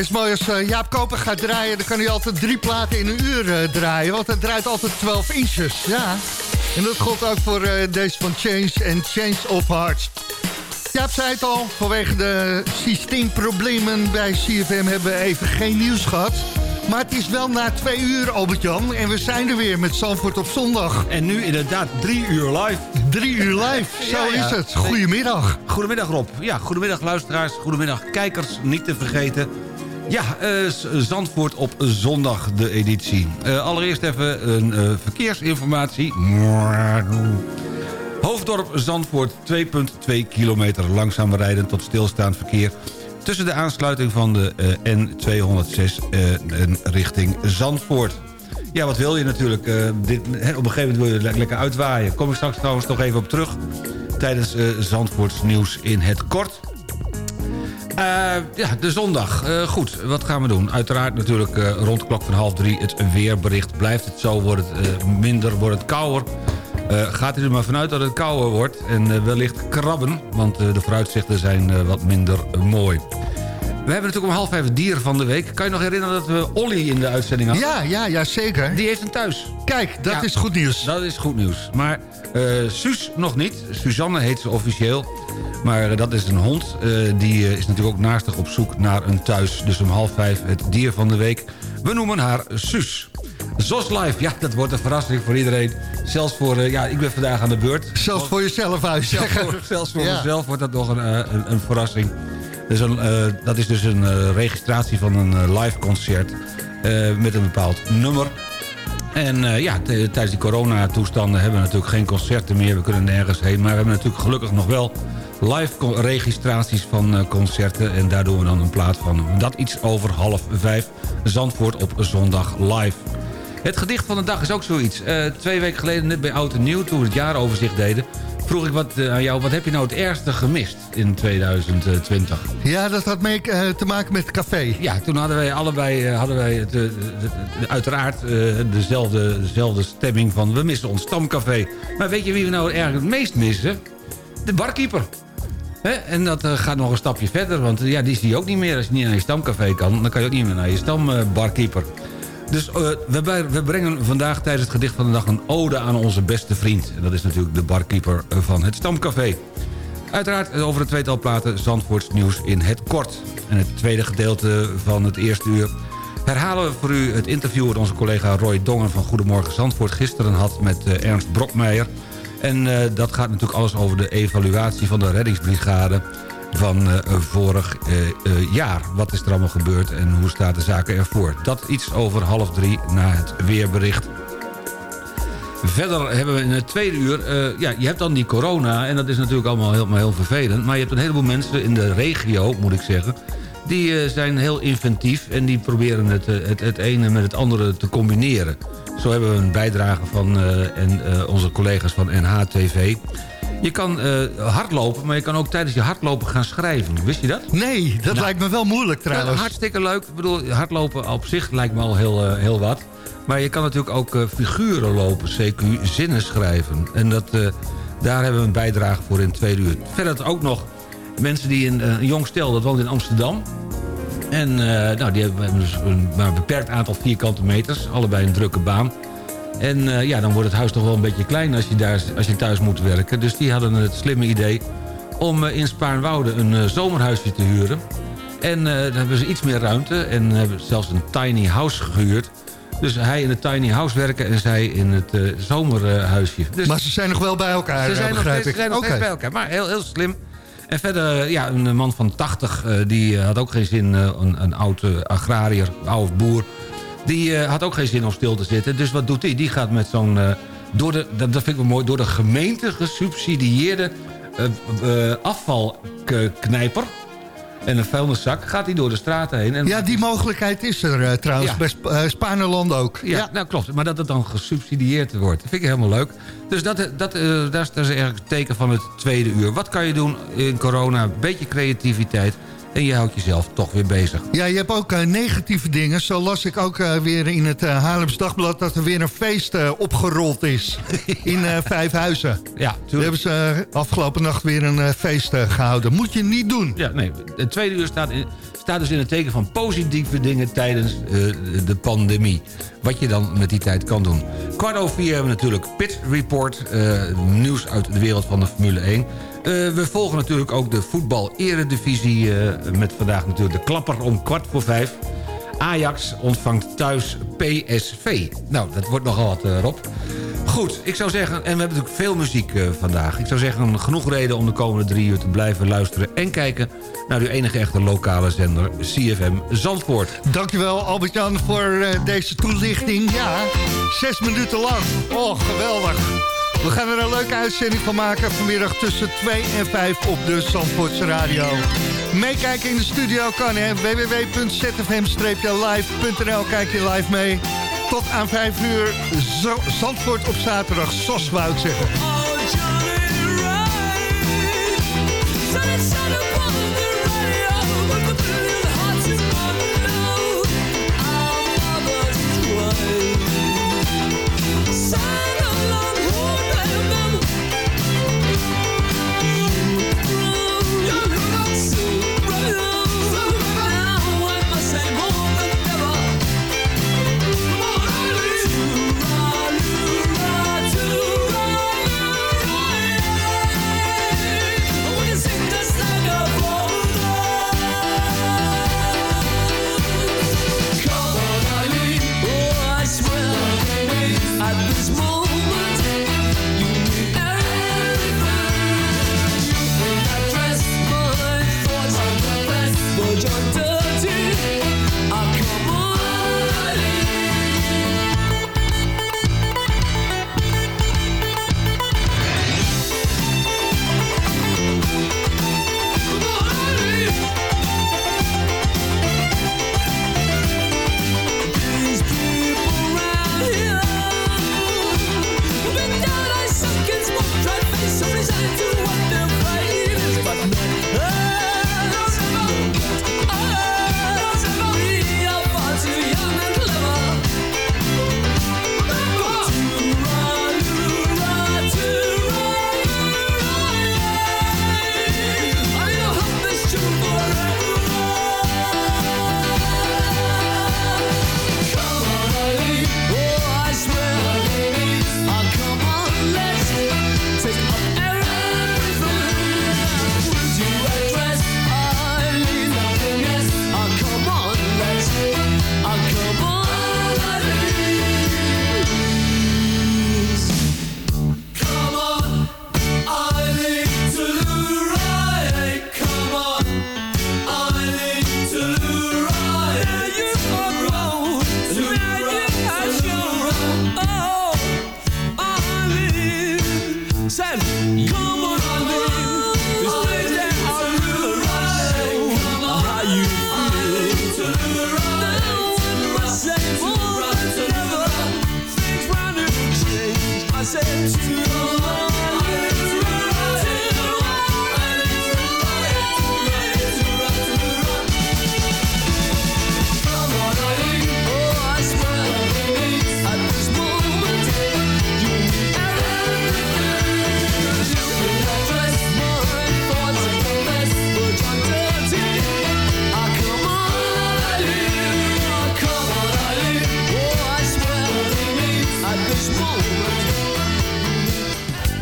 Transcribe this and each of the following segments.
is mooi als uh, Jaap Koper gaat draaien... dan kan hij altijd drie platen in een uur uh, draaien. Want hij draait altijd 12 inches. Ja. En dat geldt ook voor uh, deze van Change en Change of Hearts. Jaap zei het al, vanwege de systeemproblemen bij CFM... hebben we even geen nieuws gehad. Maar het is wel na twee uur, Albert-Jan. En we zijn er weer met Zandvoort op zondag. En nu inderdaad drie uur live. Drie uur live, zo ja, ja. is het. Goedemiddag. Goedemiddag Rob. Ja, goedemiddag luisteraars. Goedemiddag kijkers, niet te vergeten. Ja, uh, Zandvoort op zondag, de editie. Uh, allereerst even een uh, verkeersinformatie. Hoofddorp Zandvoort, 2,2 kilometer langzaam rijden tot stilstaand verkeer... tussen de aansluiting van de N206 en richting Zandvoort. Ja, wat wil je natuurlijk? dit, op een gegeven moment wil je lekker uitwaaien. Kom ik straks trouwens nog even op terug... tijdens Zandvoorts nieuws in het kort... Uh, ja, de zondag. Uh, goed, wat gaan we doen? Uiteraard natuurlijk uh, rond klok van half drie het weerbericht. Blijft het zo, wordt het minder, wordt het kouder. gaat u er maar vanuit dat het kouder wordt. En wellicht krabben, want de vooruitzichten zijn wat minder mooi. We hebben natuurlijk om half vijf het dier van de week. Kan je nog herinneren dat we Olly in de uitzending hadden? Ja, ja, ja zeker. Die heeft een thuis. Kijk, dat is goed nieuws. Dat is goed nieuws. Maar Suus nog niet. Suzanne heet ze officieel. Maar uh, dat is een hond. Uh, die is natuurlijk ook naastig op zoek naar een thuis. Dus om half vijf het dier van de week. We noemen haar Suus. Zos Live, ja, dat wordt een verrassing voor iedereen. Zelfs voor, ja, ik ben vandaag aan de beurt. Zelfs voor jezelf uit zelfs voor, zelfs voor mezelf wordt dat nog een, een, een verrassing. Dus een, dat is dus een registratie van een live concert met een bepaald nummer. En ja, tijdens die coronatoestanden hebben we natuurlijk geen concerten meer. We kunnen nergens heen. Maar we hebben natuurlijk gelukkig nog wel live registraties van uh, concerten. En daar doen we dan een plaat van. Dat iets over half vijf. Zandvoort op zondag live. Het gedicht van de dag is ook zoiets. Uh, twee weken geleden, net bij Oud en Nieuw, toen we het jaaroverzicht deden vroeg ik wat, uh, aan jou, wat heb je nou het ergste gemist in 2020? Ja, dat had mee uh, te maken met het café. Ja, toen hadden wij allebei hadden wij het, uiteraard dezelfde, dezelfde stemming van... we missen ons stamcafé. Maar weet je wie we nou eigenlijk het meest missen? De barkeeper. En dat gaat nog een stapje verder, want ja, die zie je ook niet meer. Als je niet naar je stamcafé kan, dan kan je ook niet meer naar je stambarkeeper. Dus uh, we, we, brengen vandaag tijdens het gedicht van de dag... een ode aan onze beste vriend. En dat is natuurlijk de barkeeper van het Stamcafé. Uiteraard over het tweetal platen Zandvoorts nieuws in het kort. En het tweede gedeelte van het eerste uur... herhalen we voor u het interview dat onze collega Roy Dongen... van Goedemorgen Zandvoort gisteren had met Ernst Brokmeijer. En uh, dat gaat natuurlijk alles over de evaluatie van de reddingsbrigade van uh, vorig uh, jaar. Wat is er allemaal gebeurd en hoe staat de zaken ervoor? Dat iets over half drie na het weerbericht. Verder hebben we in het tweede uur... ja, je hebt dan die corona en dat is natuurlijk allemaal heel, heel vervelend... maar je hebt een heleboel mensen in de regio, moet ik zeggen... die zijn heel inventief en die proberen het, het, het ene met het andere te combineren. Zo hebben we een bijdrage van en, onze collega's van NHTV... Je kan uh, hardlopen, maar je kan ook tijdens je hardlopen gaan schrijven. Wist je dat? Nee, dat nou, lijkt me wel moeilijk trouwens. Ja, hartstikke leuk. Ik bedoel, hardlopen op zich lijkt me al heel, uh, heel wat. Maar je kan natuurlijk ook uh, figuren lopen, CQ, zinnen schrijven. En dat, daar hebben we een bijdrage voor in tweede uur. Verder ook nog mensen die in een jong stel, dat woont in Amsterdam. En nou, die hebben dus een, maar een beperkt aantal vierkante meters. Allebei een drukke baan. En uh, ja, dan wordt het huis toch wel een beetje klein als je, daar, als je thuis moet werken. Dus die hadden het slimme idee om in Spaarnwoude een zomerhuisje te huren. En dan hebben ze iets meer ruimte en hebben zelfs een tiny house gehuurd. Dus hij in het tiny house werken en zij in het zomerhuisje. Dus maar ze zijn nog wel bij elkaar, Ze zijn nog, steeds, ze zijn nog okay. bij elkaar, maar heel, heel slim. En verder, ja, een man van 80, die had ook geen zin, een, een oude agrariër, oud boer die had ook geen zin om stil te zitten. Dus wat doet hij? Die gaat met zo'n... Door de, dat, dat vind ik wel mooi. Door de gemeente gesubsidieerde afvalknijper en een vuilniszak gaat hij door de straten heen. En ja, die mogelijkheid is er uh, trouwens ja. bij Spaarneland ook. Ja, ja, nou klopt. Maar dat het dan gesubsidieerd wordt, dat vind ik helemaal leuk. Dus dat, dat, uh, dat, is, dat is eigenlijk het teken van het tweede uur. Wat kan je doen in corona? Beetje creativiteit. En je houdt jezelf toch weer bezig. Ja, je hebt ook uh, negatieve dingen. Zo las ik ook uh, weer in het uh, Haarlems Dagblad... dat er weer een feest opgerold is in Vijfhuizen. Ja, tuurlijk. Daar hebben ze afgelopen nacht weer een feest gehouden. Moet je niet doen. Ja, nee. Het tweede uur staat, in, staat dus in het teken van positieve dingen... tijdens de pandemie. Wat je dan met die tijd kan doen. Kwart over vier hebben we natuurlijk Pit Report. nieuws uit de wereld van de Formule 1... Uh, we volgen natuurlijk ook de voetbal-eredivisie... Met vandaag natuurlijk de klapper om kwart voor vijf. Ajax ontvangt thuis PSV. Nou, dat wordt nogal wat, Rob. Goed, ik zou zeggen... en we hebben natuurlijk veel muziek vandaag. Ik zou zeggen, genoeg reden om de komende drie uur te blijven luisteren... en kijken naar uw enige echte lokale zender, CFM Zandvoort. Dankjewel, Albert-Jan, voor deze toelichting. Ja, zes minuten lang. Oh, geweldig. We gaan er een leuke uitzending van maken vanmiddag tussen 2 en 5 op de Zandvoortse Radio. Meekijken in de studio kan hè. www.zfm-live.nl Kijk je live mee. Tot aan 5 uur Zandvoort op zaterdag. SOS wou ik zeggen.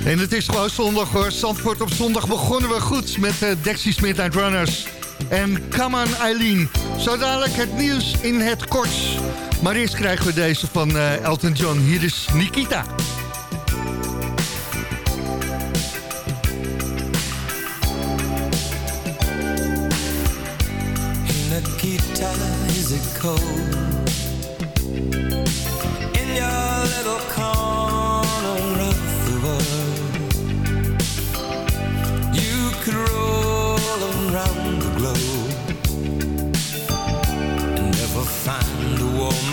En het is gewoon zondag hoor. Zandvoort op zondag begonnen we goed met uh, Dexys Midnight Runners. En Come on Eileen. Zo dadelijk het nieuws in het kort. Maar eerst krijgen we deze van eh, Elton John. Hier is Nikita. Nikita, is it cold?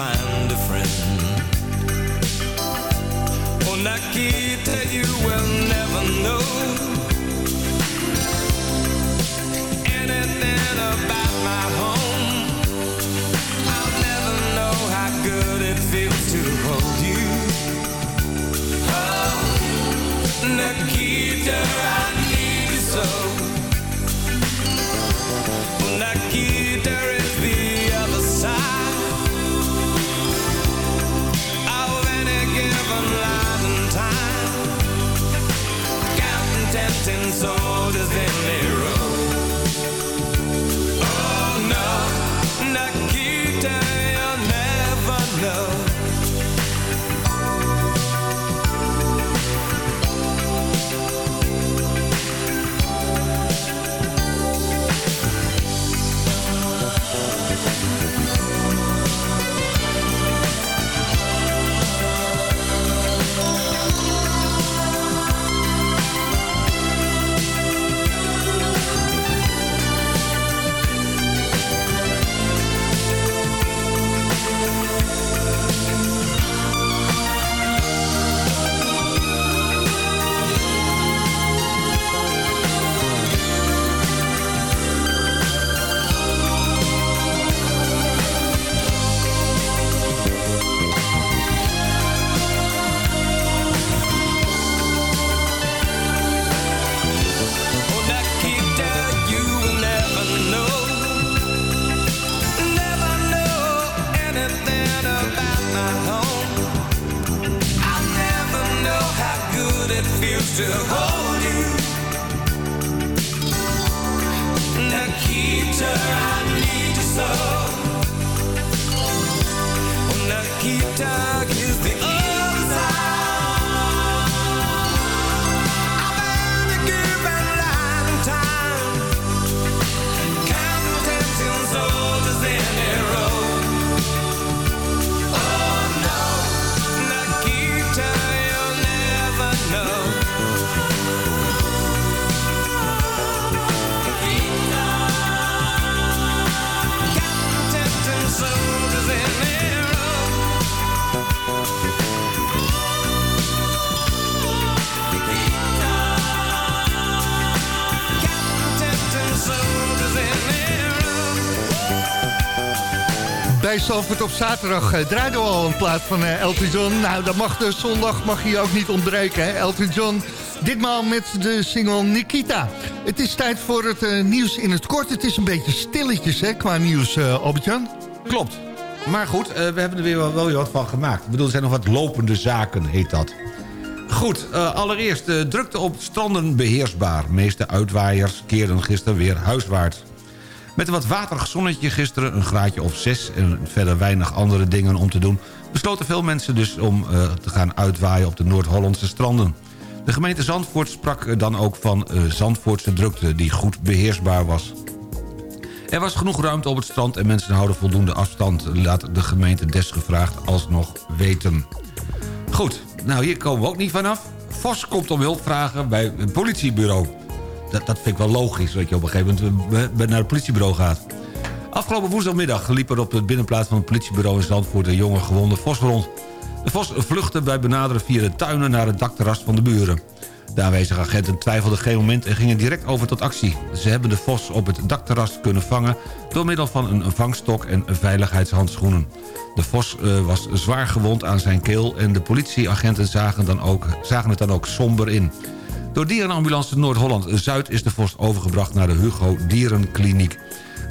find Bij Zalvoort op zaterdag uh, draaiden we al een plaat van uh, Elton John. Nou, dat mag de zondag mag hier ook niet ontbreken. Hè? Elton John, ditmaal met de single Nikita. Het is tijd voor het uh, nieuws in het kort. Het is een beetje stilletjes hè, qua nieuws, Albert-Jan. Klopt. Maar goed, we hebben er weer wel, wat van gemaakt. Ik bedoel, er zijn nog wat lopende zaken, heet dat. Goed, uh, allereerst uh, drukte op stranden beheersbaar. Meeste uitwaaiers keerden gisteren weer huiswaarts. Met een wat waterig zonnetje gisteren, een graadje of zes... en verder weinig andere dingen om te doen... besloten veel mensen dus om uh, te gaan uitwaaien op de Noord-Hollandse stranden. De gemeente Zandvoort sprak dan ook van Zandvoortse drukte... die goed beheersbaar was. Er was genoeg ruimte op het strand en mensen houden voldoende afstand... laat de gemeente desgevraagd alsnog weten. Goed, nou hier komen we ook niet vanaf. Vos komt om hulp vragen bij een politiebureau. Dat, dat vind ik wel logisch, dat je op een gegeven moment naar het politiebureau gaat. Afgelopen woensdagmiddag liep er op het binnenplaats van het politiebureau in Zandvoort... een jonge gewonde Vos rond. De Vos vluchtte bij benaderen via de tuinen naar het dakterras van de buren. De aanwezige agenten twijfelden geen moment en gingen direct over tot actie. Ze hebben de vos op het dakterras kunnen vangen... door middel van een vangstok en veiligheidshandschoenen. De vos uh, was zwaar gewond aan zijn keel... en de politieagenten zagen, dan ook, zagen het dan ook somber in. Door dierenambulance Noord-Holland-Zuid is de vos overgebracht... naar de Hugo Dierenkliniek.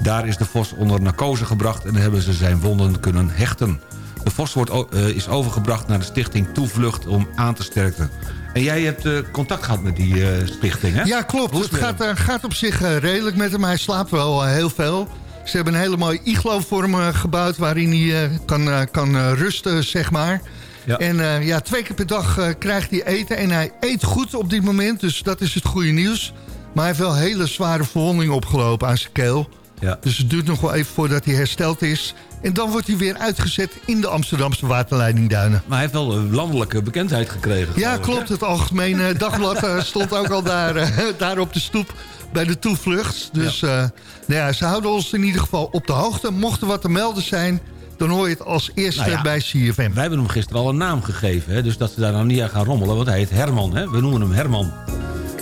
Daar is de vos onder narcose gebracht... en hebben ze zijn wonden kunnen hechten. De vos wordt, uh, is overgebracht naar de stichting Toevlucht om aan te sterken. En jij hebt uh, contact gehad met die uh, stichting, hè? Ja, klopt. Het gaat, gaat, op zich redelijk met hem. Hij slaapt wel heel veel. Ze hebben een hele mooie iglo-vorm gebouwd... waarin hij kan, kan rusten, zeg maar. Ja. En ja, twee keer per dag krijgt hij eten. En hij eet goed op dit moment, dus dat is het goede nieuws. Maar hij heeft wel hele zware verwonding opgelopen aan zijn keel. Ja. Dus het duurt nog wel even voordat hij hersteld is. En dan wordt hij weer uitgezet in de Amsterdamse waterleidingduinen. Maar hij heeft wel een landelijke bekendheid gekregen. Ja, klopt. Het Algemene Dagblad eh, stond ook al daar, daar op de stoep bij de toevlucht. Dus ja. Uh, nou ja, ze houden ons in ieder geval op de hoogte. Mocht er wat te melden zijn, dan hoor je het als eerste nou ja, bij CFM. Wij hebben hem gisteren al een naam gegeven. Hè, dus dat ze daar nou niet aan gaan rommelen. Want hij heet Herman. Hè? We noemen hem Herman.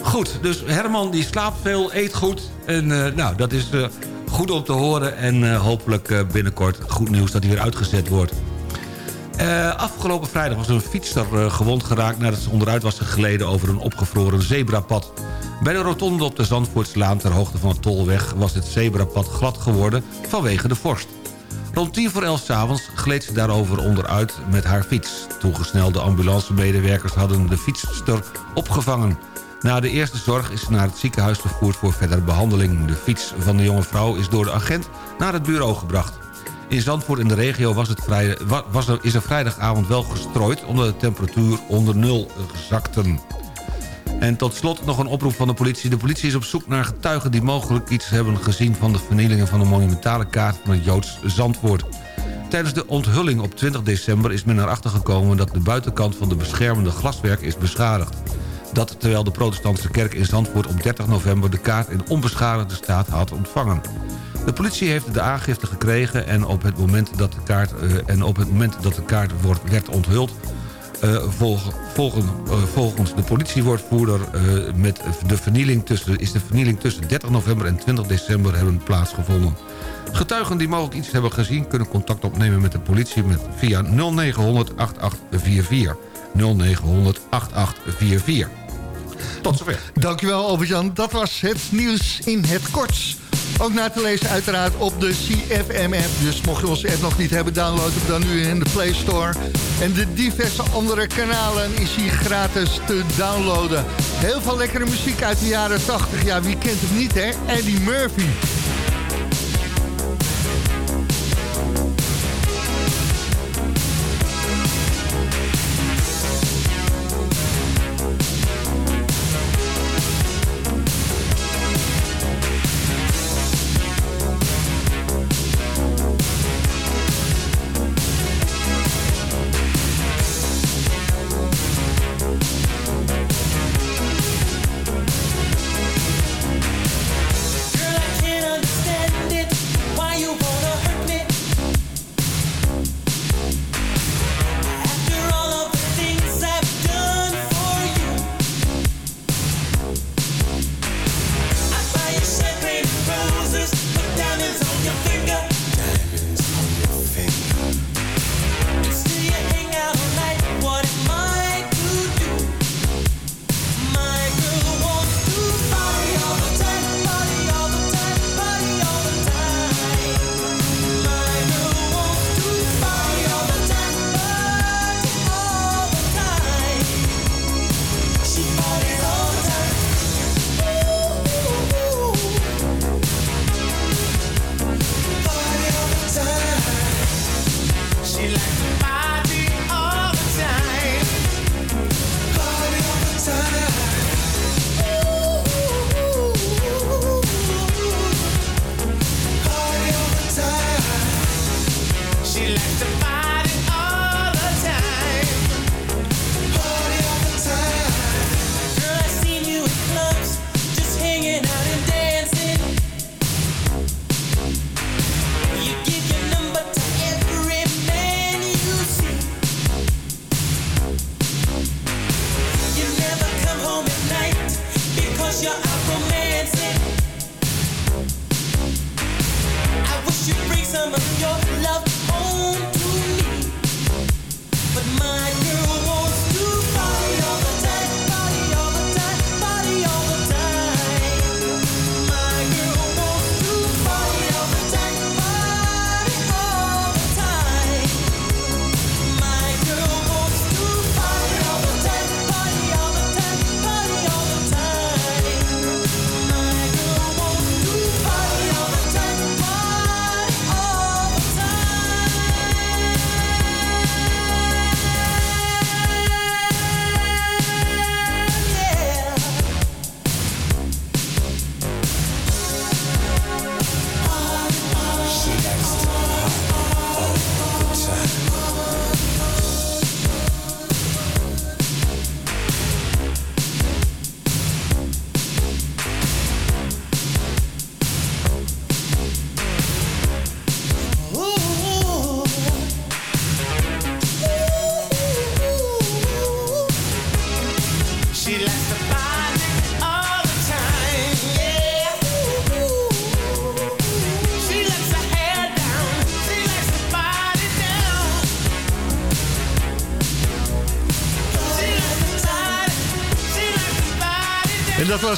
Goed, dus Herman die slaapt veel, eet goed. En nou, dat is goed om te horen. En uh, hopelijk binnenkort goed nieuws dat hij weer uitgezet wordt. Afgelopen vrijdag was een fietser gewond geraakt... nadat ze onderuit was gegleden over een opgevroren zebrapad. Bij de rotonde op de Zandvoortslaan ter hoogte van de Tolweg... was het zebrapad glad geworden vanwege de vorst. Rond tien voor elf s'avonds gleed ze daarover onderuit met haar fiets. Toegesnelde ambulancemedewerkers hadden de fietster opgevangen. Na de eerste zorg is ze naar het ziekenhuis vervoerd voor verdere behandeling. De fiets van de jonge vrouw is door de agent naar het bureau gebracht. In Zandvoort in de regio was het was er, is er vrijdagavond wel gestrooid... omdat de temperatuur onder nul zakte. En tot slot nog een oproep van de politie. De politie is op zoek naar getuigen die mogelijk iets hebben gezien... van de vernielingen van de monumentale kaart van het Joods Zandvoort. Tijdens de onthulling op 20 december is men erachter gekomen... dat de buitenkant van de beschermende glaswerk is beschadigd. Dat terwijl de protestantse kerk in Zandvoort op 30 november... de kaart in onbeschadigde staat had ontvangen. De politie heeft de aangifte gekregen en op het moment dat de kaart, uh, en op het moment dat de kaart wordt, werd onthuld... Uh, volgen, uh, volgens de politiewoordvoerder met de vernieling tussen, is de vernieling tussen 30 november en 20 december hebben plaatsgevonden. Getuigen die mogelijk iets hebben gezien kunnen contact opnemen met de politie met, via 0900 8844. 0900 8844. Tot zover. Dankjewel Albert-Jan. Dat was het nieuws in het kort. Ook na te lezen uiteraard op de CFM-app. Dus mocht je onze app nog niet hebben, download hem dan nu in de Play Store. En de diverse andere kanalen is hij gratis te downloaden. Heel veel lekkere muziek uit de jaren 80. Ja, wie kent hem niet, hè? Eddie Murphy.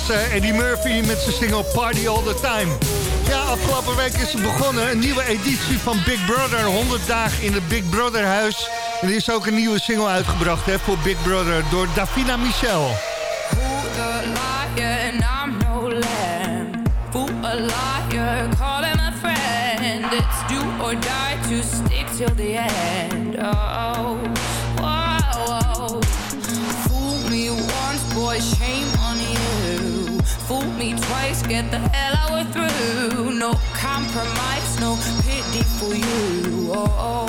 Uh, Eddie Murphy met zijn single Party All The Time. Ja, afgelopen week is er begonnen een nieuwe editie van Big Brother. 100 dagen in het Big Brother huis. Er is ook een nieuwe single uitgebracht hè, voor Big Brother door Davina Michel. Fool me once, boy, shame fool me twice, get the hell out of through. No compromise, no pity for you. Oh, oh,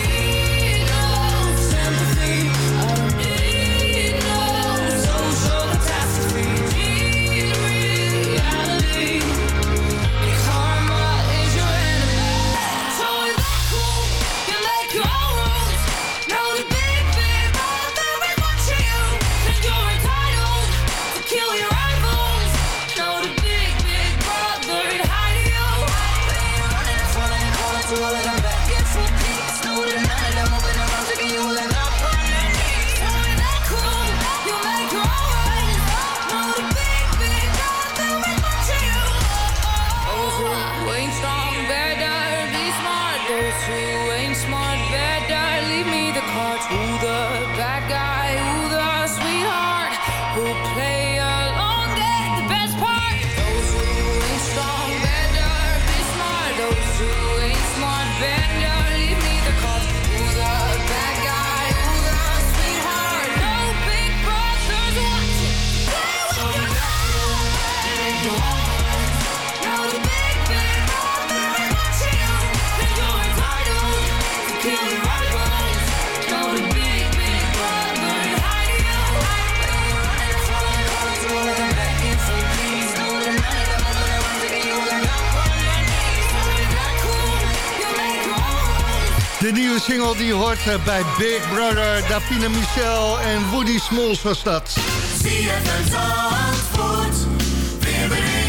Eh, bij Big Brother, Davina Michel en Woody Smalls was dat.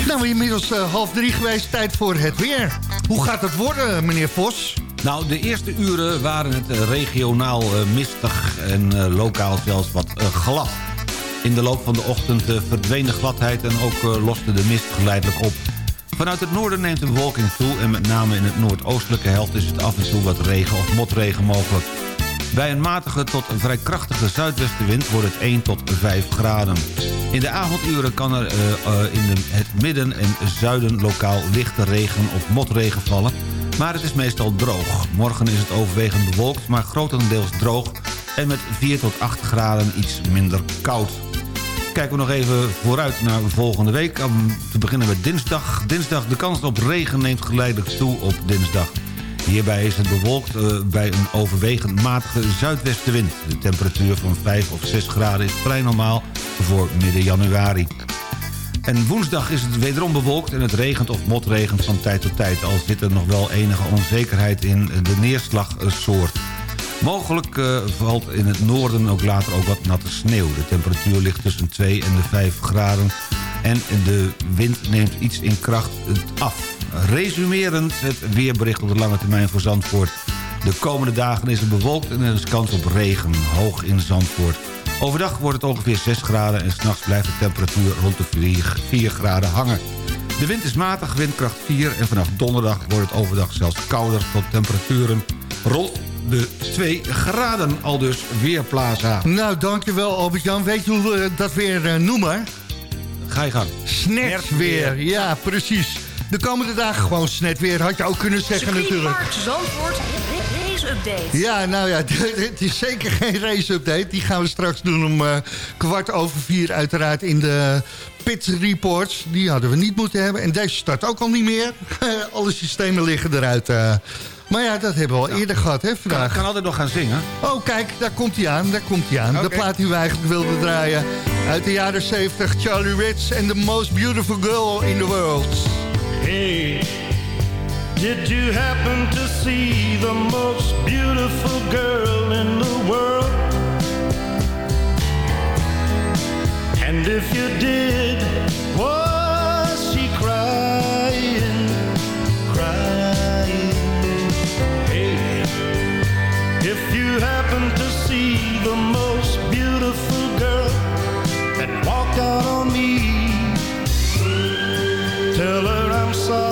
Nou, inmiddels uh, half drie geweest. Tijd voor het weer. Hoe gaat het worden, meneer Vos? Nou, de eerste uren waren het regionaal uh, mistig en lokaal zelfs wat glad. In de loop van de ochtend verdween de gladheid en ook loste de mist geleidelijk op. Vanuit het noorden neemt de bewolking toe... en met name in het noordoostelijke helft is het af en toe wat regen of motregen mogelijk. Bij een matige tot een vrij krachtige zuidwestenwind wordt het 1 tot 5 graden. In de avonduren kan er uh, uh, in de, het midden en zuiden lokaal lichte regen of motregen vallen... maar het is meestal droog. Morgen is het overwegend bewolkt, maar grotendeels droog... en met 4 tot 8 graden iets minder koud. Kijken we nog even vooruit naar volgende week. Om te beginnen met dinsdag. Dinsdag de kans op regen neemt geleidelijk toe op dinsdag. Hierbij is het bewolkt uh, bij een overwegend matige zuidwestenwind. De temperatuur van 5 of 6 graden is vrij normaal voor midden januari. En woensdag is het wederom bewolkt en het regent of motregent van tijd tot tijd... al zit er nog wel enige onzekerheid in de neerslagsoort. Mogelijk uh, valt in het noorden ook later ook wat natte sneeuw. De temperatuur ligt tussen 2 en de 5 graden en de wind neemt iets in kracht af. Resumerend het weerbericht op de lange termijn voor Zandvoort. De komende dagen is het bewolkt en er is kans op regen, hoog in Zandvoort. Overdag wordt het ongeveer 6 graden en s'nachts blijft de temperatuur rond de 4, 4 graden hangen. De wind is matig, windkracht 4 en vanaf donderdag wordt het overdag zelfs kouder tot temperaturen rond de 2 graden. Al dus Weerplaza. Nou, dankjewel Albert-Jan. Weet je hoe we dat weer uh, noemen? Ga je gang. Snetweer, ja precies. De komende dagen gewoon snetweer, had je ook kunnen zeggen natuurlijk. Park Zandvoort race-update. Ja, nou ja, het is zeker geen race-update. Die gaan we straks doen om uh, kwart over vier uiteraard in de pit reports. Die hadden we niet moeten hebben. En deze start ook al niet meer. Alle systemen liggen eruit. Uh. Maar ja, dat hebben we al eerder gehad, hè, vandaag. Ik kan altijd nog gaan zingen. Oh, kijk, daar komt hij aan, daar komt hij aan. Okay. De plaat die we eigenlijk wilden draaien. Uit de jaren 70, Charlie Ritz and the most beautiful girl in the world. Hey, did you happen to see the most beautiful girl in the world? And if you did, was to see the most beautiful girl that walked out on me, tell her I'm sorry.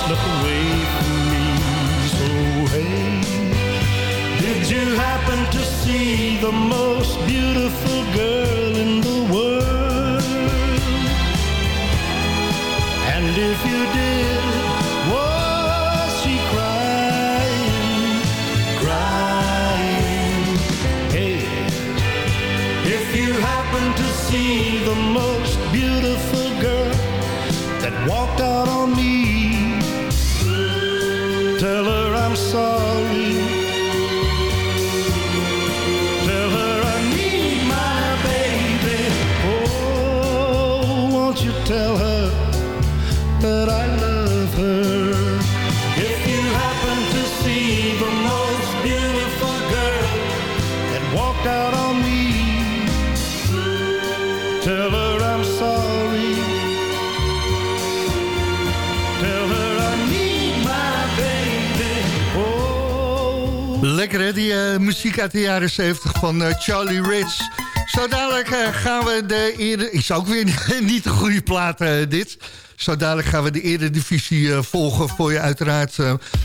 slip away from me. So hey, did you happen to see the most beautiful girl in the world? And if you did, was she crying, crying? Hey, if you happen to see the most beautiful girl that walked out on me, saw Die uh, muziek uit de jaren 70 van uh, Charlie Ritz. Zo dadelijk uh, gaan we de eerder... Is ook weer niet de goede plaat dit. Zo dadelijk gaan we de eredivisie volgen voor je uiteraard.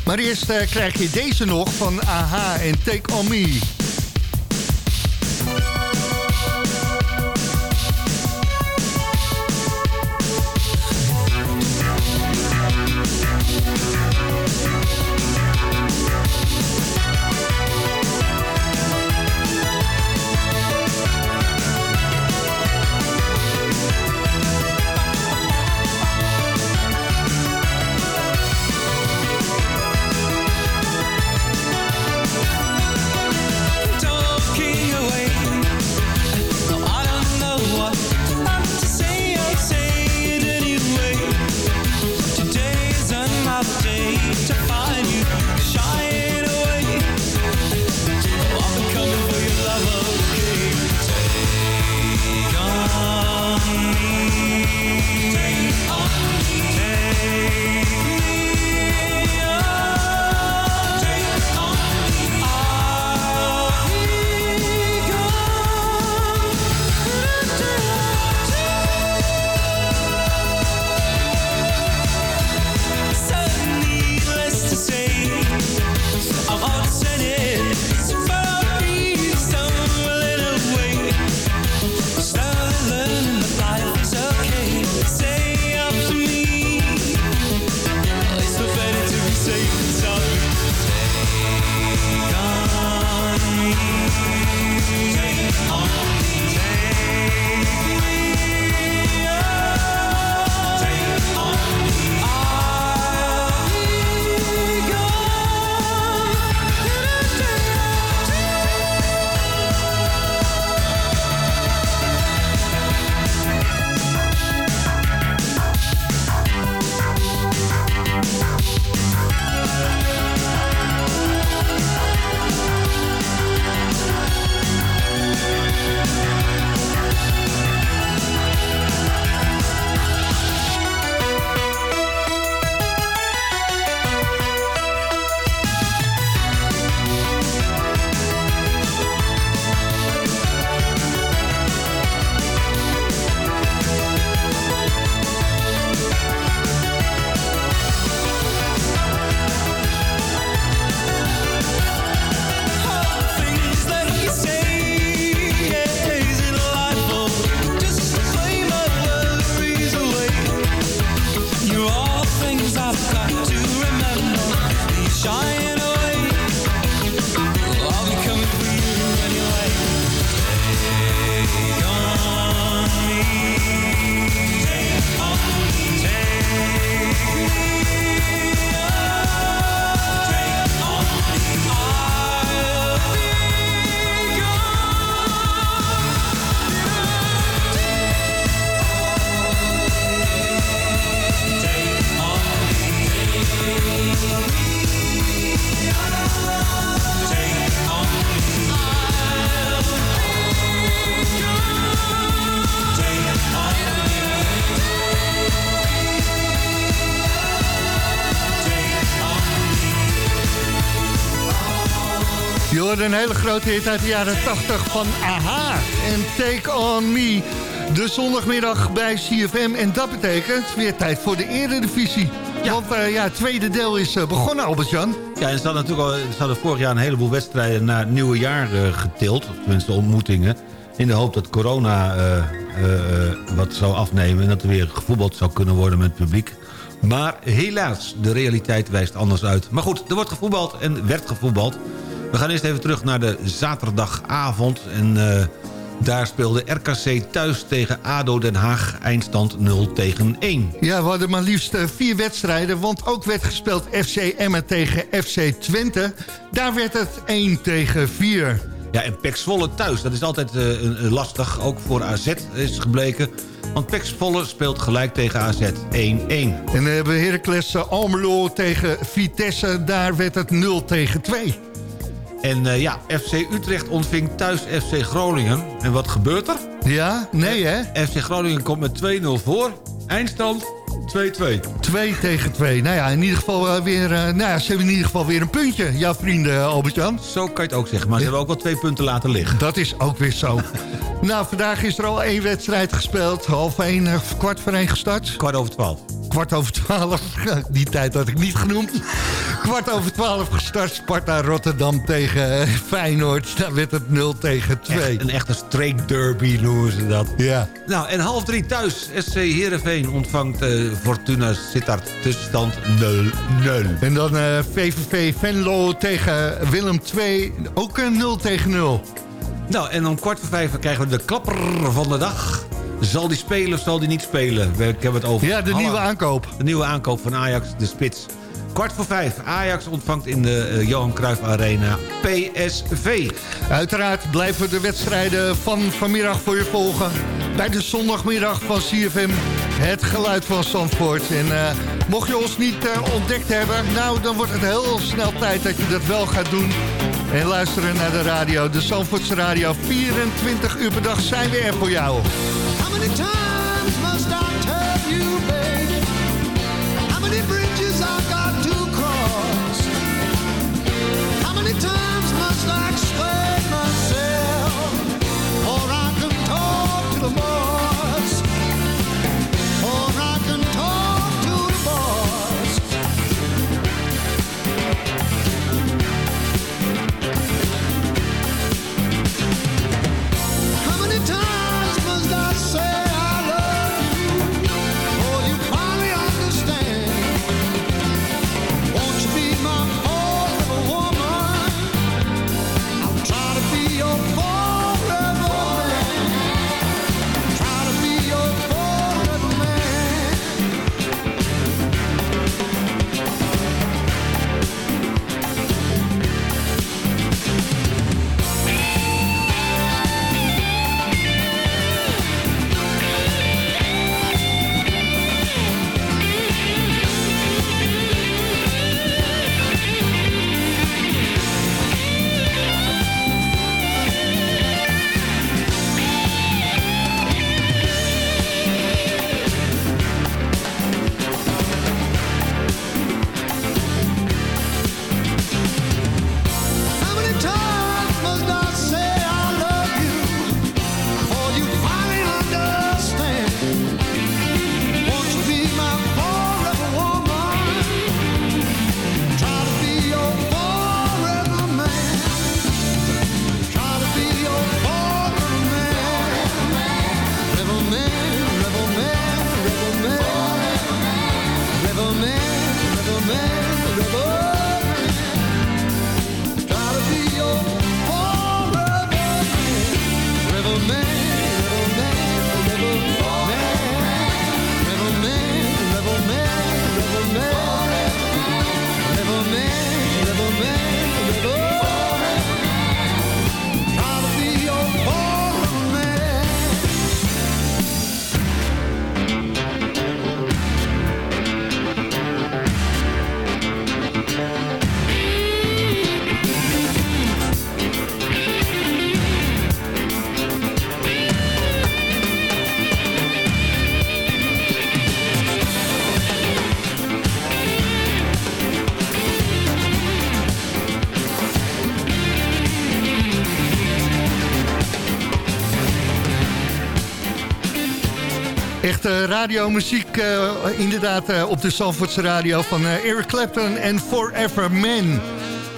maar eerst krijg je deze nog van AHA en Take On Me. Hoorde een hele grote hit uit de jaren 80 van AHA en Take On Me. De zondagmiddag bij CFM en dat betekent weer tijd voor de eredivisie. Ja. Want uh, ja, het tweede deel is uh, begonnen, Albert-Jan. Ja, en ze hadden natuurlijk al, ze hadden vorig jaar een heleboel wedstrijden naar het nieuwe jaar uh, getild. Of tenminste ontmoetingen. In de hoop dat corona wat zou afnemen en dat er weer gevoetbald zou kunnen worden met het publiek. Maar helaas, de realiteit wijst anders uit. Maar goed, er wordt gevoetbald en werd gevoetbald. We gaan eerst even terug naar de zaterdagavond. En uh, daar speelde RKC thuis tegen ADO Den Haag. Eindstand 0 tegen 1. Ja, we hadden maar liefst uh, vier wedstrijden. Want ook werd gespeeld FC Emmen tegen FC Twente. Daar werd het 1 tegen 4. Ja, en Pek Zwolle thuis. Dat is altijd uh, lastig. Ook voor AZ is gebleken. Want Pek Zwolle speelt gelijk tegen AZ 1-1. En dan hebben we Heracles Almelo tegen Vitesse. Daar werd het 0 tegen 2. En uh, ja, FC Utrecht ontving thuis FC Groningen. En wat gebeurt er? Ja, nee hè? FC Groningen komt met 2-0 voor. Eindstand 2-2. 2 tegen 2. Nou ja, in ieder geval uh, weer... Uh, nou ja, ze hebben in ieder geval weer een puntje, jouw vrienden Albert-Jan. Zo kan je het ook zeggen, maar ze hebben ook wel twee punten laten liggen. Dat is ook weer zo. nou, vandaag is er al één wedstrijd gespeeld. Half één, kwart voor één gestart. Kwart over twaalf. Kwart over twaalf. Die tijd had ik niet genoemd. Kwart over twaalf gestart. Sparta Rotterdam tegen Feyenoord. Daar werd het 0 tegen 2. Echt, een echte streek derby noemen ze dat. Ja. Nou, en half drie thuis. SC Heerenveen ontvangt uh, Fortuna Sittard. Tussenstand 0-0. En dan uh, VVV Venlo tegen Willem 2. Ook een 0 tegen 0. Nou, en om kwart voor vijf krijgen we de klapper van de dag. Zal die spelen of zal die niet spelen? Ik heb het over. Ja, de nieuwe aankoop. De nieuwe aankoop van Ajax, de spits. Kwart voor vijf. Ajax ontvangt in de uh, Johan Cruijff Arena PSV. Uiteraard blijven de wedstrijden van vanmiddag voor je volgen. Bij de zondagmiddag van CFM. Het geluid van Zandvoort. En uh, mocht je ons niet uh, ontdekt hebben... nou, dan wordt het heel snel tijd dat je dat wel gaat doen. En luisteren naar de radio. De Zandvoortse radio. 24 uur per dag zijn we er voor jou. How many times must I tell you, baby? How many times must I explain myself? Or I can talk to the boss. Echt uh, radiomuziek, uh, inderdaad uh, op de Zandvoortse radio van Eric Clapton en Forever Man.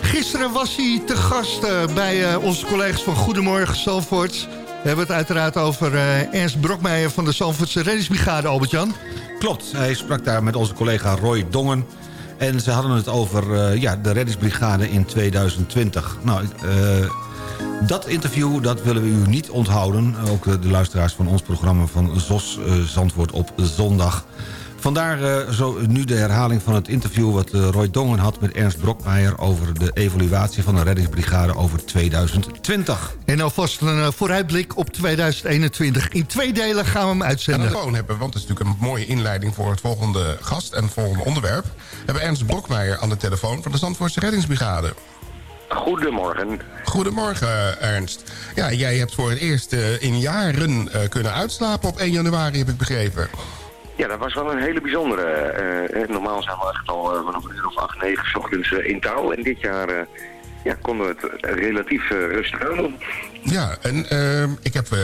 Gisteren was hij te gast bij onze collega's van Goedemorgen Zandvoort. We hebben het uiteraard over Ernst Brokmeijer van de Zandvoortse Reddingsbrigade, Albert-Jan. Klopt, hij sprak daar met onze collega Roy Dongen. En ze hadden het over ja, de reddingsbrigade in 2020. Nou, dat interview dat willen we u niet onthouden. Ook de luisteraars van ons programma van ZOS uh, Zandvoort op zondag. Vandaar uh, zo nu de herhaling van het interview... wat uh, Roy Dongen had met Ernst Brokmeijer... over de evaluatie van de reddingsbrigade over 2020. En alvast een vooruitblik op 2021. In twee delen gaan we hem uitzenden. En gewoon hebben, want het is natuurlijk een mooie inleiding... voor het volgende gast en het volgende onderwerp. We hebben Ernst Brokmeijer aan de telefoon van de Zandvoortse reddingsbrigade. Goedemorgen. Goedemorgen, Ernst. Ja, jij hebt voor het eerst uh, in jaren uh, kunnen uitslapen op 1 januari, heb ik begrepen. Ja, dat was wel een hele bijzondere. Uh, normaal zijn we echt al vanaf een uur of 8, 9 ochtends in touw. En dit jaar ja, konden we het relatief rustig aan doen. Ja, en uh, ik heb uh,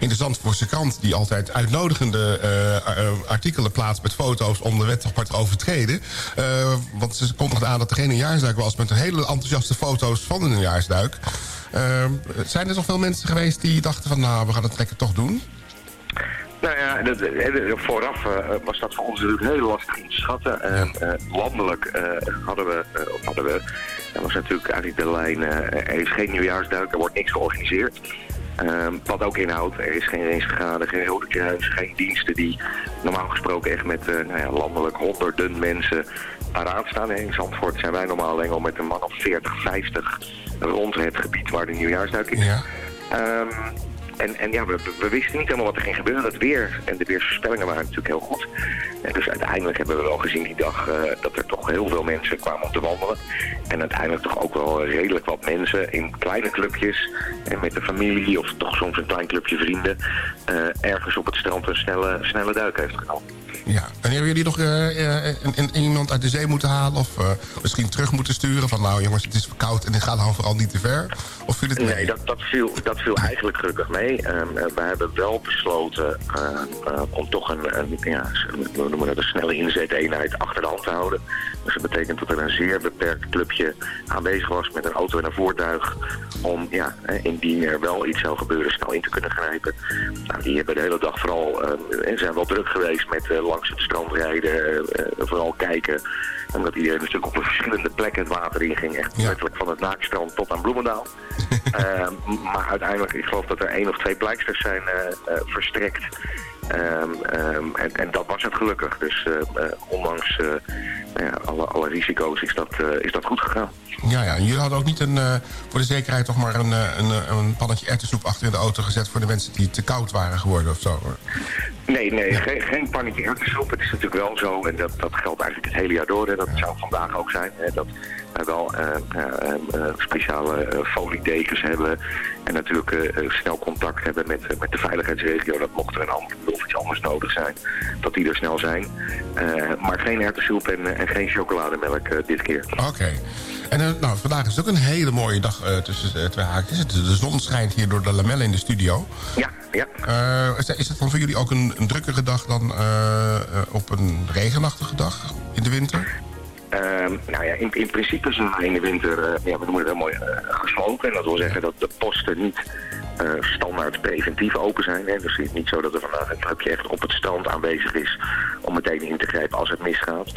in de Zandvoortse krant... die altijd uitnodigende uh, artikelen plaatst met foto's... om de wet toch maar te overtreden. want ze kondigde aan dat er geen nieuwjaarsduik was... met hele enthousiaste foto's van een nieuwjaarsduik. Ehm, zijn er nog veel mensen geweest die dachten van... nou, we gaan het lekker toch doen? Nou ja, dat, vooraf uh, was dat voor ons natuurlijk heel lastig in te schatten. Uh, landelijk hadden we, of hadden we dat was natuurlijk eigenlijk de lijn, er is geen nieuwjaarsduik, er wordt niks georganiseerd. Um, wat ook inhoudt, er is geen racevergade, geen rode kruis, geen diensten die normaal gesproken echt met nou ja, landelijk honderden mensen paraat staan. In Zandvoort zijn wij normaal alleen al met een man of 40, 50 rond het gebied waar de nieuwjaarsduik is. Ja. Um, en, en ja, we, wisten niet helemaal wat er ging gebeuren. Het weer en de weersvoorspellingen waren natuurlijk heel goed. En dus uiteindelijk hebben we wel gezien die dag uh, dat er toch heel veel mensen kwamen om te wandelen. En uiteindelijk toch ook wel redelijk wat mensen in kleine clubjes. En met de familie of toch soms een klein clubje vrienden. Uh, ergens op het strand een snelle, snelle duik heeft genomen. Ja, en hebben jullie nog een, een, iemand uit de zee moeten halen? Of uh, misschien terug moeten sturen? Van nou jongens, het is koud en ga dan vooral niet te ver? Of? Nee, dat, dat, viel, dat viel eigenlijk gelukkig mee. Um, we hebben wel besloten om toch een, een, ja, we noemen het een snelle inzeteenheid achter de hand te houden. Dus dat betekent dat er een zeer beperkt clubje aanwezig was met een auto en een voertuig. Om, ja, indien er wel iets zou gebeuren, snel in te kunnen grijpen. Nou, die hebben de hele dag vooral, en zijn wel druk geweest met langs het strand rijden, uh, vooral kijken. Omdat iedereen natuurlijk op verschillende plekken het water in ging. Echt letterlijk van het naakstrand tot aan Bloemendaal. maar uiteindelijk, ik geloof dat er één of twee blijksters zijn verstrekt. Um, um, en, en, dat was het gelukkig. Dus uh, uh, ondanks uh, ja, alle, alle, risico's is dat, is dat goed gegaan. Ja, ja. En jullie hadden ook niet een, voor de zekerheid toch maar een, een, een pannetje erwtensoep achter in de auto gezet... voor de mensen die te koud waren geworden of zo? Nee, nee, ja. geen, geen pannetje erwtensoep. Het is natuurlijk wel zo, en dat, dat geldt eigenlijk het hele jaar door. Hè. Dat ja. zou vandaag ook zijn. Hè. Dat wij wel speciale foliedekens hebben... en natuurlijk snel contact hebben met, met de veiligheidsregio. Dat mocht er een ander of iets anders nodig zijn, dat die er snel zijn. Maar geen hertensoep en, en geen chocolademelk dit keer. Oké. Okay. En nou, vandaag is het ook een hele mooie dag tussen twee haakjes. De zon schijnt hier door de lamellen in de studio. Ja, ja. Is, is, het dan voor jullie ook een, een drukkere dag dan op een regenachtige dag in de winter? Uh, nou ja, in, in principe zijn we in de winter, uh, ja, we noemen het heel mooi, uh, gesloten. En dat wil zeggen dat de posten niet uh, standaard preventief open zijn. Hè. Dus het is niet zo dat er vandaag een clubje echt op het strand aanwezig is om meteen in te grijpen als het misgaat.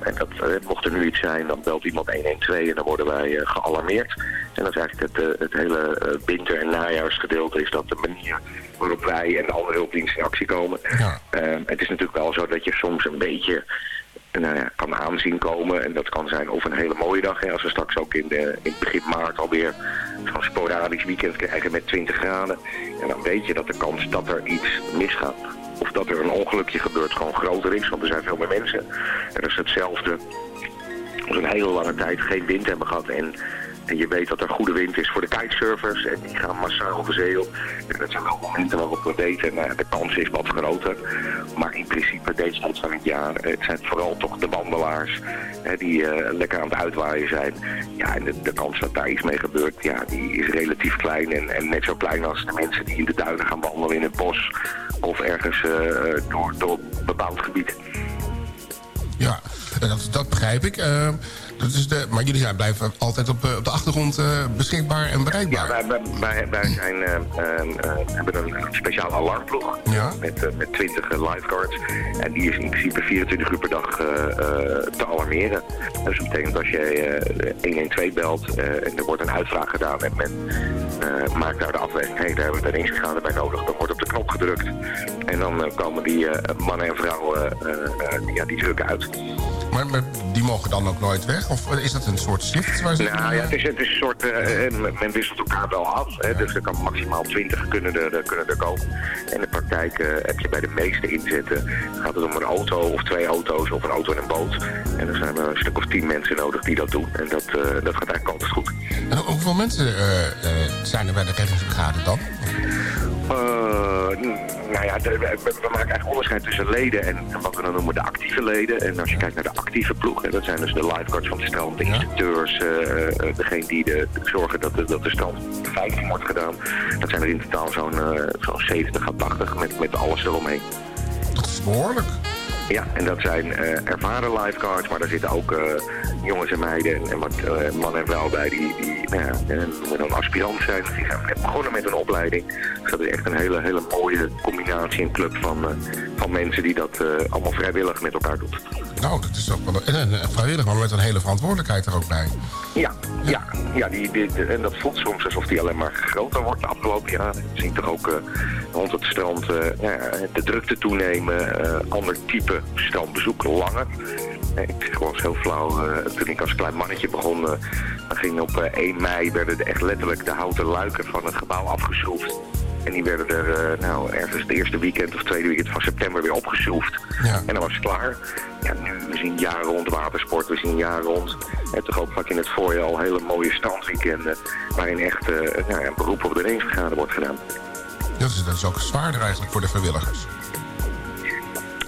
en dat, mocht er nu iets zijn, dan belt iemand 112 en dan worden wij gealarmeerd. En dat is eigenlijk het, het hele winter- en najaarsgedeelte is dat de manier waarop wij en de andere hulpdiensten in actie komen. Ja. het is natuurlijk wel zo dat je soms een beetje nou ja, kan aanzien komen. En dat kan zijn of een hele mooie dag. Hè, als we straks ook in, de, in begin maart alweer zo'n sporadisch weekend krijgen met 20 graden. En dan weet je dat de kans dat er iets misgaat of dat er een ongelukje gebeurt gewoon groter is. Want er zijn veel meer mensen. Er is hetzelfde als een hele lange tijd geen wind hebben gehad en En je weet dat er goede wind is voor de kitesurfers. En die gaan massaal de zee op. En dat zijn wel momenten waarop we weten, ja, de kans is wat groter. Maar in principe deze tijd van het jaar, eh, het zijn vooral toch de wandelaars die eh, lekker aan het uitwaaien zijn. Ja, en de, kans dat daar iets mee gebeurt, ja, die is relatief klein. En, en net zo klein als de mensen die in de duinen gaan wandelen in het bos. Of ergens eh, door, door bebouwd gebied. Ja, dat, dat begrijp ik. Dat is de, maar jullie zijn, blijven altijd op, op de achtergrond eh, beschikbaar en Ja, bereikbaar. wij, wij, wij, wij zijn, eh, eh, hebben een speciale alarmploeg Ja. met, met 20 lifeguards. En die is in principe 24 uur per dag te alarmeren. Dus dat betekent als jij eh, 112 belt en er wordt een uitvraag gedaan en men maakt daar de afweging. Hey, daar hebben we ingegaande bij nodig. Dan wordt op de knop gedrukt. En dan komen die mannen en vrouwen ja, die drukken uit. Maar, maar die mogen dan ook nooit weg? Of is dat een soort shift? Waar ze Nou ja, het is, het is een soort, eh, eh, men wisselt elkaar wel af. Hè, dus er kan maximaal 20 kunnen er, eh, kunnen er komen. En in de praktijk heb je bij de meeste inzetten, gaat het om een auto of twee auto's of een auto en een boot. En er zijn er een stuk of tien mensen nodig die dat doen. En dat, dat gaat eigenlijk altijd goed. En hoeveel mensen zijn er bij de reddingsbrigade dan? Eh, nou ja, de- we, we maken eigenlijk onderscheid tussen leden en, en wat we dan noemen de actieve leden. En als je kijkt naar de actieve ploeg, hè, dat zijn dus de lifeguards van het strand, de instructeurs, eh, eh, degene die de, zorgen dat de, dat de strandbeveiliging wordt gedaan. Dat zijn er in totaal zo'n zo'n 70 à 80 met, met alles eromheen. Dat is behoorlijk. Ja, en dat zijn eh, ervaren lifeguards, maar daar zitten ook eh, jongens en meiden en, wat eh, mannen en vrouwen bij die, die nou ja, dan aspirant zijn. Die zijn begonnen met een opleiding. Dus dat is echt een hele, hele mooie combinatie en club van, van mensen die dat allemaal vrijwillig met elkaar doet. Nou, dat is ook wel een, en, en vrijwillig, maar met een hele verantwoordelijkheid er ook bij. Ja, ja, ja die, de- en dat voelt soms alsof die alleen maar groter wordt de afgelopen jaren. Je ziet toch ook eh, rond het strand eh, de drukte toenemen, eh, ander type strandbezoek, langer. Ik gewoon heel flauw, toen ik als klein mannetje begon, dan ging op eh, 1 mei werden er echt letterlijk de houten luiken van het gebouw afgeschroefd. En die werden er eh, nou, ergens het eerste weekend of tweede weekend van september weer opgeschroefd. Ja. En dan was het klaar. Ja, nu, we zien jaar rond watersport, we zien jaar rond. En toch ook vaak in het voorjaar al hele mooie strandweekenden. Waarin echt eh, nou een beroep op de reddingsbrigade wordt gedaan. Dat is, dat is ook zwaarder eigenlijk voor de vrijwilligers.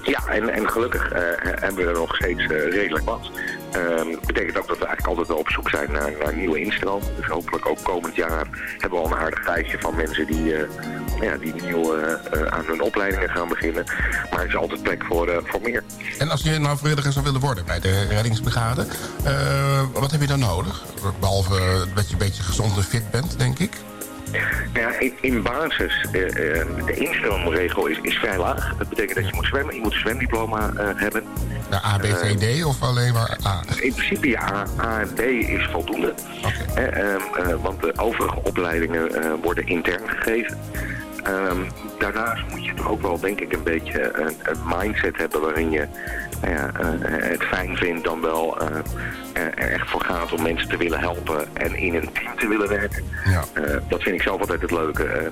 Ja, en, en gelukkig eh, hebben we er nog steeds eh, redelijk wat. Ehm betekent ook dat we eigenlijk altijd wel op zoek zijn naar, nieuwe instroom. Dus hopelijk ook komend jaar hebben we al een aardig lijstje van mensen die, eh, ja, die nieuw eh, eh, aan hun opleidingen gaan beginnen. Maar er is altijd plek voor, voor meer. En als je nou vrijwilliger zou willen worden bij de reddingsbrigade, wat heb je dan nodig? Behalve dat je een beetje gezond en fit bent, denk ik. Nou ja, in, in basis, eh, eh, de instroomregel is, is vrij laag. Dat betekent dat je moet zwemmen, je moet een zwemdiploma eh, hebben. De A, B, C, D of alleen maar A? In principe ja, A, A en B is voldoende. Eh, ehm, eh, want de overige opleidingen worden intern gegeven. Ehm, daarnaast moet je toch ook wel, denk ik, een beetje een, een mindset hebben waarin je nou eh, het fijn vindt dan wel eh, er echt voor gaat om mensen te willen helpen en in een team te willen werken. Ja. Eh, dat vind ik zelf altijd het leuke.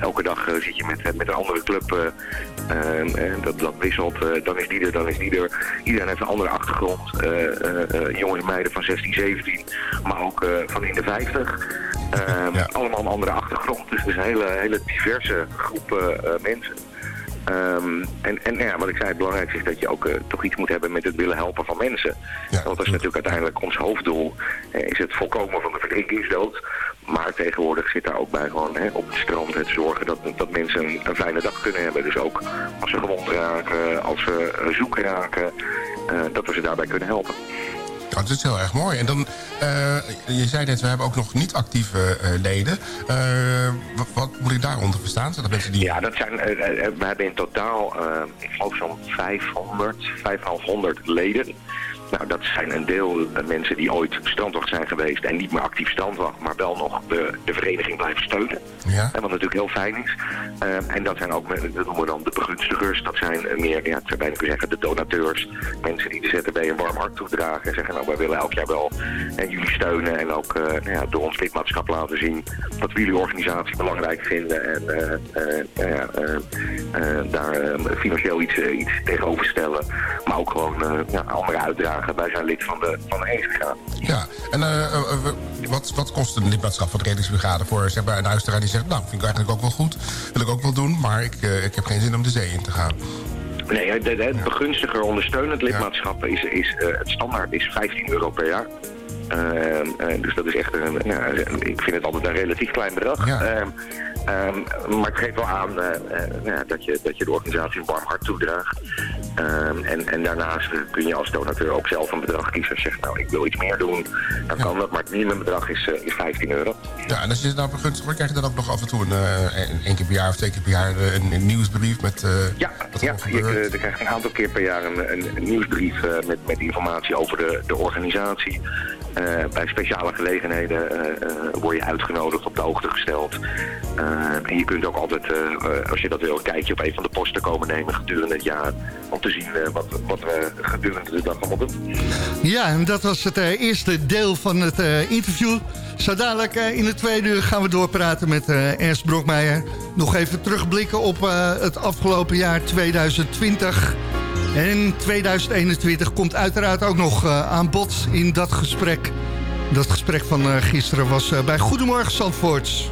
Elke dag zit je met, met een andere club. en dat, dat wisselt. dan is die er, dan is die er. Iedereen heeft een andere achtergrond. Jongens en meiden van 16, 17. Maar ook van in de 50. Eh, Ja. Allemaal een andere achtergrond. Dus een hele, hele diverse groep eh, eh, mensen. Ehm, en, en ja, wat ik zei, het belangrijkste is dat je ook eh, toch iets moet hebben met het willen helpen van mensen. Ja. Want dat is natuurlijk uiteindelijk ons hoofddoel. is het voorkomen van de verdrinkingsdood. Maar tegenwoordig zit daar ook bij gewoon hè, op het strand het zorgen dat, dat mensen een, een fijne dag kunnen hebben. Dus ook als ze gewond raken, als ze zoek raken, dat we ze daarbij kunnen helpen. Dat is heel erg mooi. En dan, eh, je zei net, we hebben ook nog niet actieve eh, leden. Eh, wat, moet ik daaronder verstaan? Zijn dat mensen die... Ja, dat zijn, we hebben in totaal, ik geloof zo'n 500, 500 leden. Nou, dat zijn een deel eh, mensen die ooit strandwacht zijn geweest en niet meer actief strandwacht, maar wel nog de, de vereniging blijven steunen. Ja? En wat natuurlijk heel fijn is. Eh, en dat zijn ook, dat noemen we dan de begunstigers. Dat zijn eh, meer, ja, ik zou bijna kunnen zeggen, de donateurs. Mensen die de ZTB een warm hart toedragen. En zeggen, nou, wij willen elk jaar wel en jullie steunen. En ook nou ja, door ons lidmaatschap laten zien dat we jullie organisatie belangrijk vinden. En nou daar financieel iets, iets tegenover stellen. Maar ook gewoon ja, andere uitdragen. Wij zijn lid van de, van de ESGA. Ja, en eh, eh, eh, wat, wat kost een lidmaatschap van de reddingsbrigade voor zeg maar, een luisteraar die zegt... nou, vind ik eigenlijk ook wel goed, wil ik ook wel doen... maar ik, ik heb geen zin om de zee in te gaan. Nee, het, het- het begunstiger ondersteunend lidmaatschap is, is het standaard is 15 euro per jaar. Ehm, eh, dus dat is echt een, ja, ik vind het altijd een relatief klein bedrag. Ja. Ehm, ehm, maar het geeft wel aan eh, eh, ja, dat, je, dat je de organisatie een warm hart toedraagt. Ehm, en, en daarnaast kun je als donateur ook zelf een bedrag kiezen. Als je zegt, nou ik wil iets meer doen, dan kan dat. Maar het minimumbedrag is, eh, is 15 euro. Ja, en als je het nou wordt, krijg je dan ook nog af en toe... een, een, één keer per jaar of twee keer per jaar een, een nieuwsbrief met... Ja, ja je, je krijgt een aantal keer per jaar een, een, een nieuwsbrief met, met informatie over de, de organisatie. Bij speciale gelegenheden word je uitgenodigd, op de hoogte gesteld. Eh, en je kunt ook altijd, eh, eh, als je dat wil, een kijkje op een van de posten komen nemen gedurende het jaar. Om te zien eh, wat, wat we gedurende de dag allemaal doen. Ja, en dat was het eh, eerste deel van het eh, interview. Zo dadelijk eh, in het tweede uur gaan we doorpraten met eh, Ernst Brokmeijer. Nog even terugblikken op eh, het afgelopen jaar 2020. En 2021 komt uiteraard ook nog eh, aan bod in dat gesprek. Dat gesprek van eh, gisteren was eh, bij Goedemorgen Zandvoorts.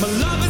My love